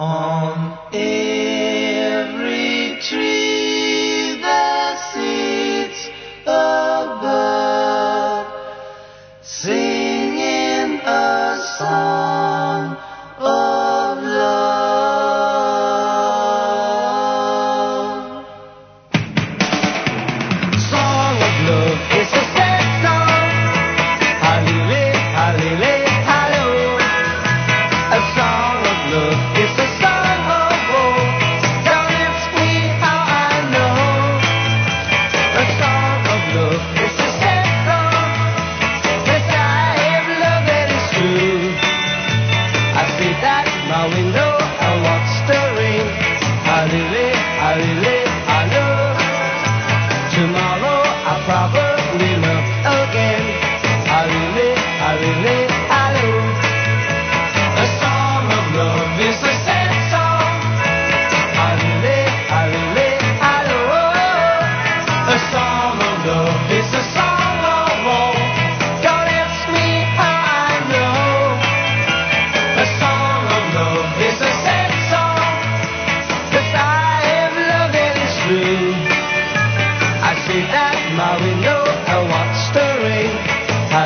on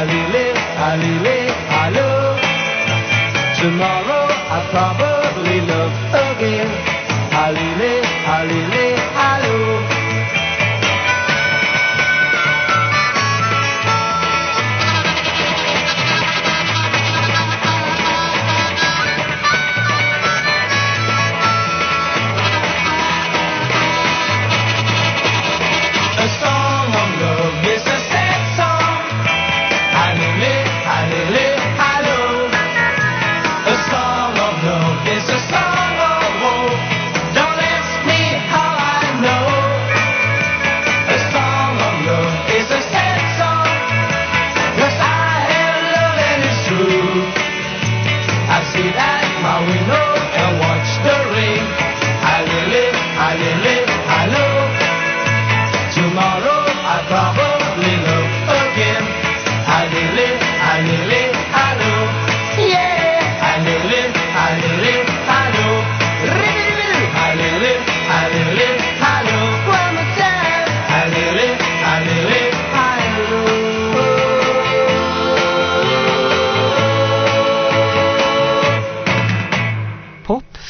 Allez-les, allez-les, Tomorrow I'll probably love again. Allez-les,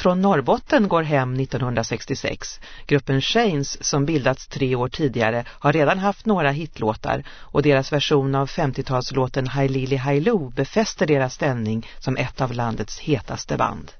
från Norrbotten går hem 1966. Gruppen Shanes som bildats tre år tidigare har redan haft några hitlåtar och deras version av 50-talslåten Hi Lili Hi Lo befäster deras ställning som ett av landets hetaste band.